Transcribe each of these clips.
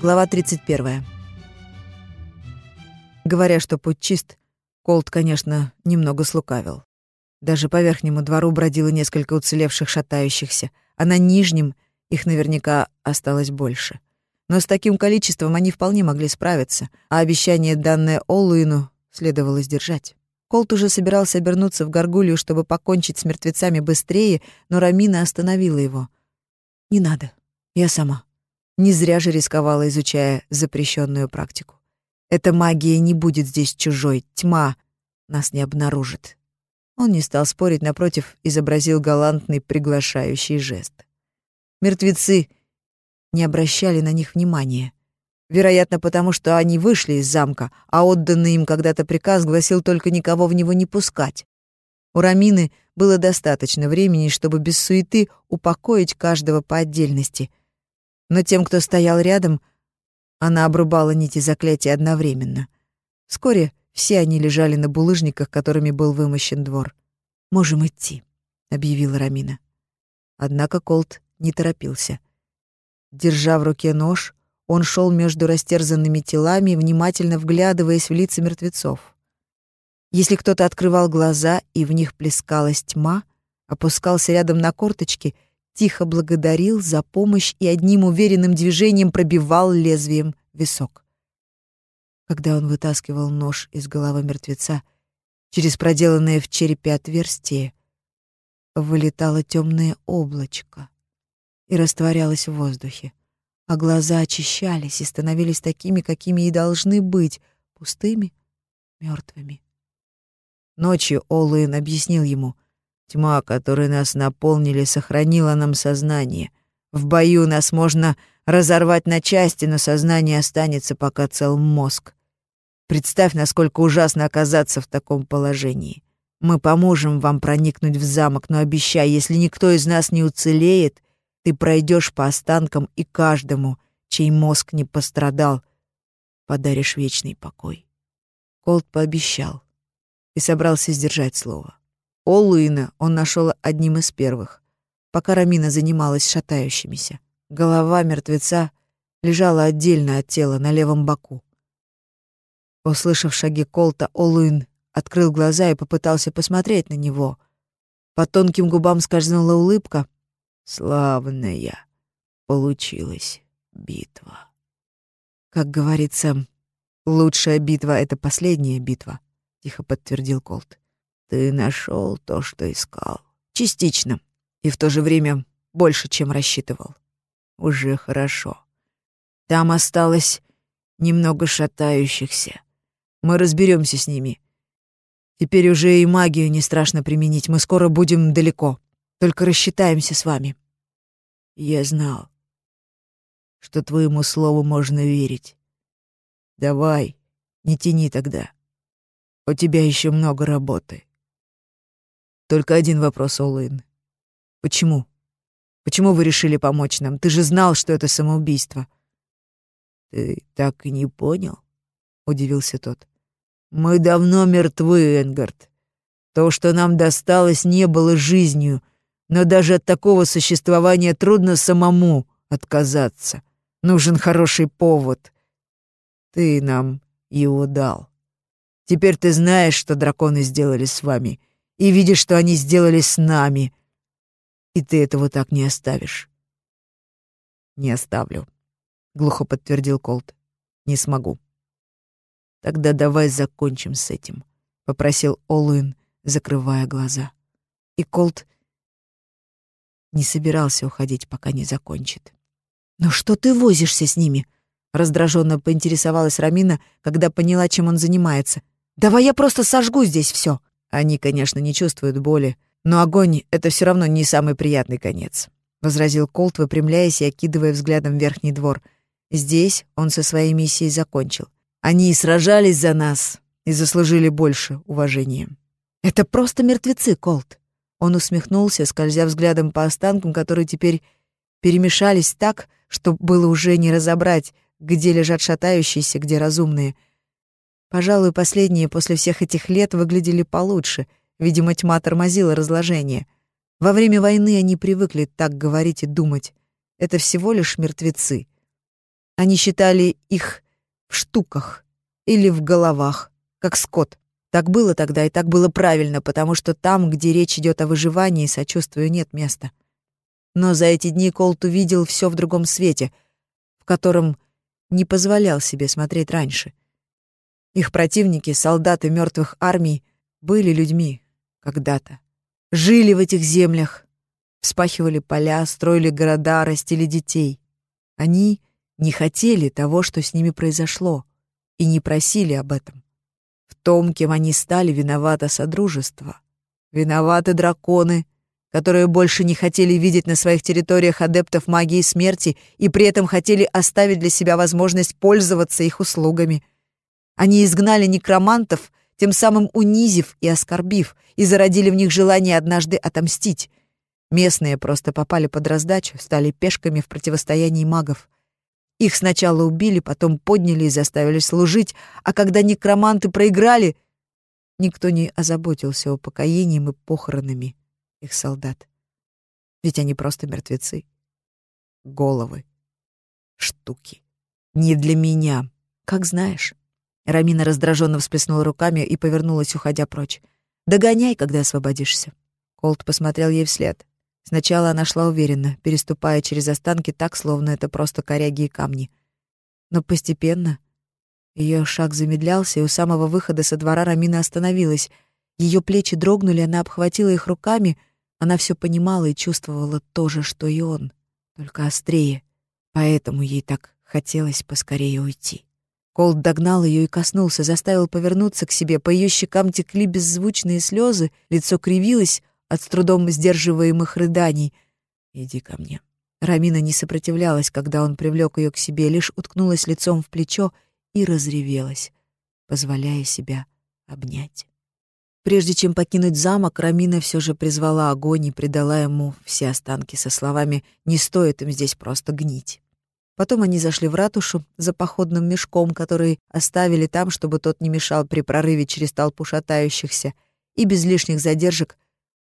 Глава 31. Говоря, что путь чист, Колт, конечно, немного слукавил. Даже по верхнему двору бродило несколько уцелевших шатающихся, а на нижнем их наверняка осталось больше. Но с таким количеством они вполне могли справиться, а обещание, данное Олуину, следовало сдержать. Колт уже собирался обернуться в горгулью, чтобы покончить с мертвецами быстрее, но Рамина остановила его. «Не надо. Я сама». Не зря же рисковала, изучая запрещенную практику. Эта магия не будет здесь чужой, тьма нас не обнаружит. Он не стал спорить, напротив, изобразил галантный приглашающий жест. Мертвецы не обращали на них внимания. Вероятно, потому что они вышли из замка, а отданный им когда-то приказ гласил только никого в него не пускать. У Рамины было достаточно времени, чтобы без суеты упокоить каждого по отдельности. Но тем, кто стоял рядом, она обрубала нити заклятия одновременно. Вскоре все они лежали на булыжниках, которыми был вымощен двор. «Можем идти», — объявила Рамина. Однако Колт не торопился. Держа в руке нож, он шел между растерзанными телами, внимательно вглядываясь в лица мертвецов. Если кто-то открывал глаза, и в них плескалась тьма, опускался рядом на корточки, тихо благодарил за помощь и одним уверенным движением пробивал лезвием висок. Когда он вытаскивал нож из головы мертвеца, через проделанное в черепе отверстие вылетало темное облачко и растворялось в воздухе а глаза очищались и становились такими, какими и должны быть, пустыми, мертвыми. Ночью Олуэн объяснил ему, тьма, которой нас наполнили, сохранила нам сознание. В бою нас можно разорвать на части, но сознание останется, пока цел мозг. Представь, насколько ужасно оказаться в таком положении. Мы поможем вам проникнуть в замок, но обещай, если никто из нас не уцелеет, ты пройдешь по останкам и каждому, чей мозг не пострадал, подаришь вечный покой. Колт пообещал и собрался сдержать слово. Олуина он нашел одним из первых, пока Рамина занималась шатающимися. Голова мертвеца лежала отдельно от тела на левом боку. Услышав шаги Колта, Олуин открыл глаза и попытался посмотреть на него. По тонким губам скользнула улыбка, Славная получилась битва. Как говорится, лучшая битва — это последняя битва, — тихо подтвердил Колт. Ты нашел то, что искал. Частично. И в то же время больше, чем рассчитывал. Уже хорошо. Там осталось немного шатающихся. Мы разберемся с ними. Теперь уже и магию не страшно применить. Мы скоро будем далеко. Только рассчитаемся с вами. Я знал, что твоему слову можно верить. Давай, не тяни тогда. У тебя еще много работы. Только один вопрос, Олын. Почему? Почему вы решили помочь нам? Ты же знал, что это самоубийство. Ты так и не понял? Удивился тот. Мы давно мертвы, Энгард. То, что нам досталось, не было жизнью — но даже от такого существования трудно самому отказаться. Нужен хороший повод. Ты нам его дал. Теперь ты знаешь, что драконы сделали с вами, и видишь, что они сделали с нами. И ты этого так не оставишь. Не оставлю, глухо подтвердил Колт. Не смогу. Тогда давай закончим с этим, попросил Олуин, закрывая глаза. И Колт не собирался уходить, пока не закончит. «Ну что ты возишься с ними?» Раздраженно поинтересовалась Рамина, когда поняла, чем он занимается. «Давай я просто сожгу здесь все. Они, конечно, не чувствуют боли, но огонь — это все равно не самый приятный конец», — возразил Колт, выпрямляясь и окидывая взглядом верхний двор. Здесь он со своей миссией закончил. «Они сражались за нас и заслужили больше уважения». «Это просто мертвецы, Колт. Он усмехнулся, скользя взглядом по останкам, которые теперь перемешались так, что было уже не разобрать, где лежат шатающиеся, где разумные. Пожалуй, последние после всех этих лет выглядели получше. Видимо, тьма тормозила разложение. Во время войны они привыкли так говорить и думать. Это всего лишь мертвецы. Они считали их в штуках или в головах, как скот. Так было тогда и так было правильно, потому что там, где речь идет о выживании, сочувствию нет места. Но за эти дни Колт увидел все в другом свете, в котором не позволял себе смотреть раньше. Их противники, солдаты мертвых армий, были людьми когда-то. Жили в этих землях, вспахивали поля, строили города, растили детей. Они не хотели того, что с ними произошло, и не просили об этом. В том, кем они стали, виновато Содружество. Виноваты драконы, которые больше не хотели видеть на своих территориях адептов магии смерти и при этом хотели оставить для себя возможность пользоваться их услугами. Они изгнали некромантов, тем самым унизив и оскорбив, и зародили в них желание однажды отомстить. Местные просто попали под раздачу, стали пешками в противостоянии магов. Их сначала убили, потом подняли и заставили служить, а когда некроманты проиграли, никто не озаботился упокоением и похоронами их солдат. Ведь они просто мертвецы. Головы. Штуки. Не для меня. Как знаешь. Рамина раздраженно всплеснула руками и повернулась, уходя прочь. «Догоняй, когда освободишься». Колт посмотрел ей вслед. Сначала она шла уверенно, переступая через останки так, словно это просто коряги и камни. Но постепенно ее шаг замедлялся, и у самого выхода со двора Рамина остановилась. Ее плечи дрогнули, она обхватила их руками. Она все понимала и чувствовала то же, что и он, только острее. Поэтому ей так хотелось поскорее уйти. Колд догнал ее и коснулся, заставил повернуться к себе. По ее щекам текли беззвучные слезы, лицо кривилось от с трудом сдерживаемых рыданий. «Иди ко мне». Рамина не сопротивлялась, когда он привлек ее к себе, лишь уткнулась лицом в плечо и разревелась, позволяя себя обнять. Прежде чем покинуть замок, Рамина все же призвала огонь и придала ему все останки со словами «Не стоит им здесь просто гнить». Потом они зашли в ратушу за походным мешком, который оставили там, чтобы тот не мешал при прорыве через толпу шатающихся, и без лишних задержек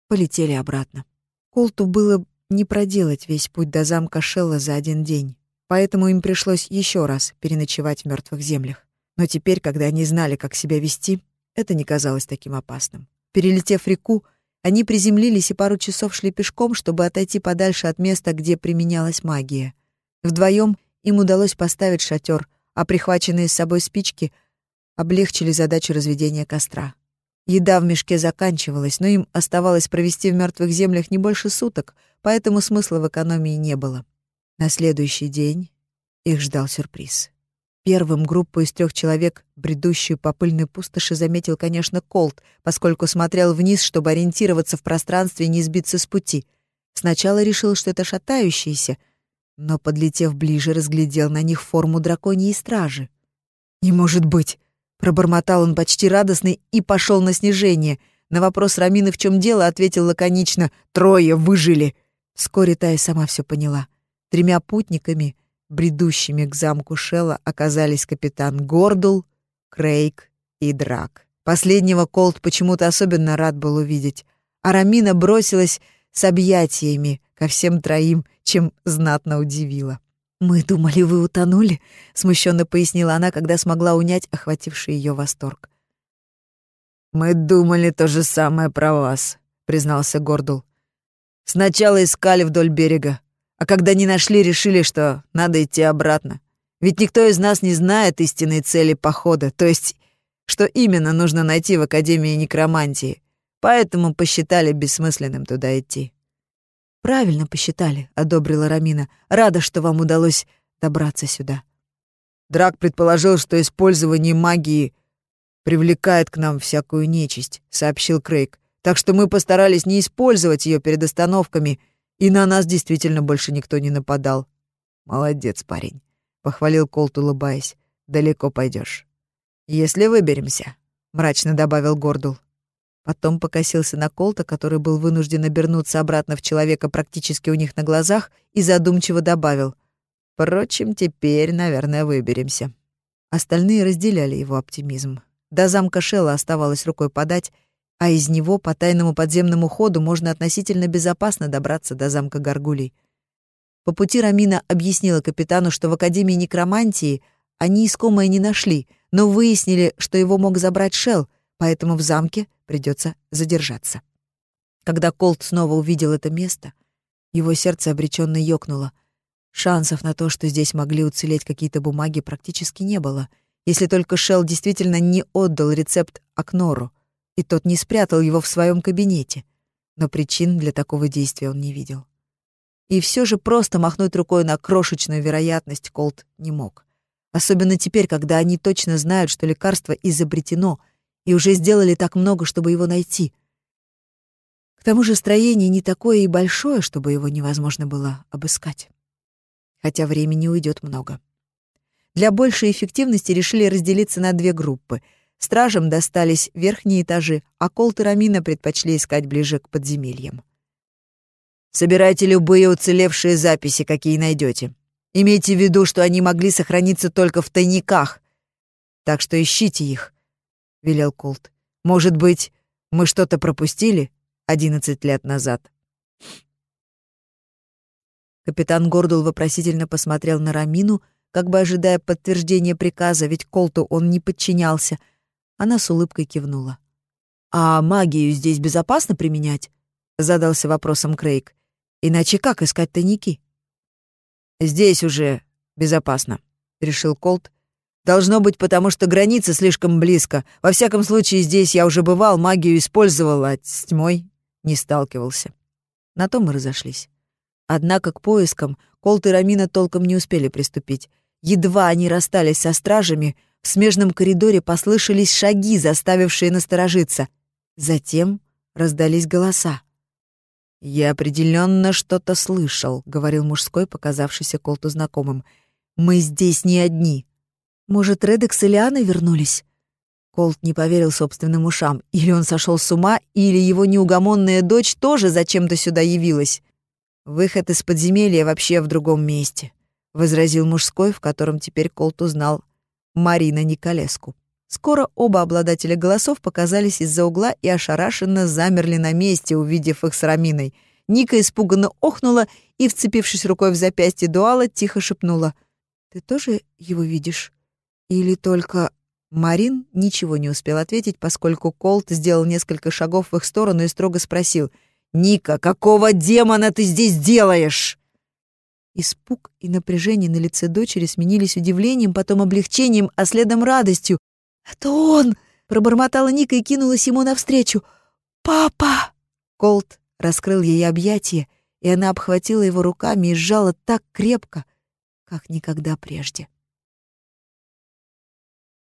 полетели обратно. Колту было не проделать весь путь до замка Шелла за один день, поэтому им пришлось еще раз переночевать в мертвых землях. Но теперь, когда они знали, как себя вести, это не казалось таким опасным. Перелетев реку, они приземлились и пару часов шли пешком, чтобы отойти подальше от места, где применялась магия. Вдвоем им удалось поставить шатер, а прихваченные с собой спички облегчили задачу разведения костра. Еда в мешке заканчивалась, но им оставалось провести в мертвых землях не больше суток, поэтому смысла в экономии не было. На следующий день их ждал сюрприз. Первым группу из трех человек, бредущую по пыльной пустоши, заметил, конечно, Колт, поскольку смотрел вниз, чтобы ориентироваться в пространстве и не сбиться с пути. Сначала решил, что это шатающиеся — но, подлетев ближе, разглядел на них форму драконьей стражи. «Не может быть!» — пробормотал он почти радостный и пошел на снижение. На вопрос Рамины в чем дело ответил лаконично «Трое выжили!» Вскоре та и сама все поняла. Тремя путниками, бредущими к замку Шелла, оказались капитан Гордул, Крейг и Драк. Последнего Колт почему-то особенно рад был увидеть. А Рамина бросилась с объятиями ко всем троим, чем знатно удивила. «Мы думали, вы утонули», — смущенно пояснила она, когда смогла унять охвативший ее восторг. «Мы думали то же самое про вас», — признался Гордул. «Сначала искали вдоль берега, а когда не нашли, решили, что надо идти обратно. Ведь никто из нас не знает истинной цели похода, то есть, что именно нужно найти в Академии некромантии, поэтому посчитали бессмысленным туда идти». «Правильно посчитали», — одобрила Рамина. «Рада, что вам удалось добраться сюда». Драк предположил, что использование магии привлекает к нам всякую нечисть, сообщил Крейг. Так что мы постарались не использовать ее перед остановками, и на нас действительно больше никто не нападал. Молодец, парень, похвалил Колт, улыбаясь. Далеко пойдешь. Если выберемся, мрачно добавил Гордул. Потом покосился на Колта, который был вынужден обернуться обратно в человека практически у них на глазах, и задумчиво добавил. «Впрочем, теперь, наверное, выберемся». Остальные разделяли его оптимизм. До замка Шелла оставалось рукой подать, а из него по тайному подземному ходу можно относительно безопасно добраться до замка Гаргулей. По пути Рамина объяснила капитану, что в Академии некромантии они искомое не нашли, но выяснили, что его мог забрать Шел, поэтому в замке придется задержаться. Когда Колт снова увидел это место, его сердце обреченно ёкнуло. Шансов на то, что здесь могли уцелеть какие-то бумаги, практически не было, если только Шел действительно не отдал рецепт Акнору, и тот не спрятал его в своем кабинете. Но причин для такого действия он не видел. И все же просто махнуть рукой на крошечную вероятность Колт не мог. Особенно теперь, когда они точно знают, что лекарство изобретено, и уже сделали так много, чтобы его найти. К тому же строение не такое и большое, чтобы его невозможно было обыскать. Хотя времени уйдет много. Для большей эффективности решили разделиться на две группы. Стражам достались верхние этажи, а Колт и Рамина предпочли искать ближе к подземельям. Собирайте любые уцелевшие записи, какие найдете. Имейте в виду, что они могли сохраниться только в тайниках. Так что ищите их, — велел Колт. Может быть, мы что-то пропустили одиннадцать лет назад? Капитан Гордул вопросительно посмотрел на Рамину, как бы ожидая подтверждения приказа, ведь Колту он не подчинялся. Она с улыбкой кивнула. «А магию здесь безопасно применять?» — задался вопросом Крейг. Иначе как искать тайники? Здесь уже безопасно, решил Колт. Должно быть, потому что граница слишком близко. Во всяком случае, здесь я уже бывал, магию использовал, а с тьмой не сталкивался. На том мы разошлись. Однако к поискам Колт и Рамина толком не успели приступить. Едва они расстались со стражами, в смежном коридоре послышались шаги, заставившие насторожиться. Затем раздались голоса. «Я определенно что-то слышал», — говорил мужской, показавшийся Колту знакомым. «Мы здесь не одни. Может, Редекс и Лиана вернулись?» Колт не поверил собственным ушам. Или он сошел с ума, или его неугомонная дочь тоже зачем-то сюда явилась. «Выход из подземелья вообще в другом месте», — возразил мужской, в котором теперь Колт узнал Марина Николеску. Скоро оба обладателя голосов показались из-за угла и ошарашенно замерли на месте, увидев их с Раминой. Ника испуганно охнула и, вцепившись рукой в запястье Дуала, тихо шепнула. «Ты тоже его видишь? Или только...» Марин ничего не успел ответить, поскольку Колт сделал несколько шагов в их сторону и строго спросил. «Ника, какого демона ты здесь делаешь?» Испуг и напряжение на лице дочери сменились удивлением, потом облегчением, а следом радостью. «Это он!» — пробормотала Ника и кинулась ему навстречу. «Папа!» Колт раскрыл ей объятия, и она обхватила его руками и сжала так крепко, как никогда прежде.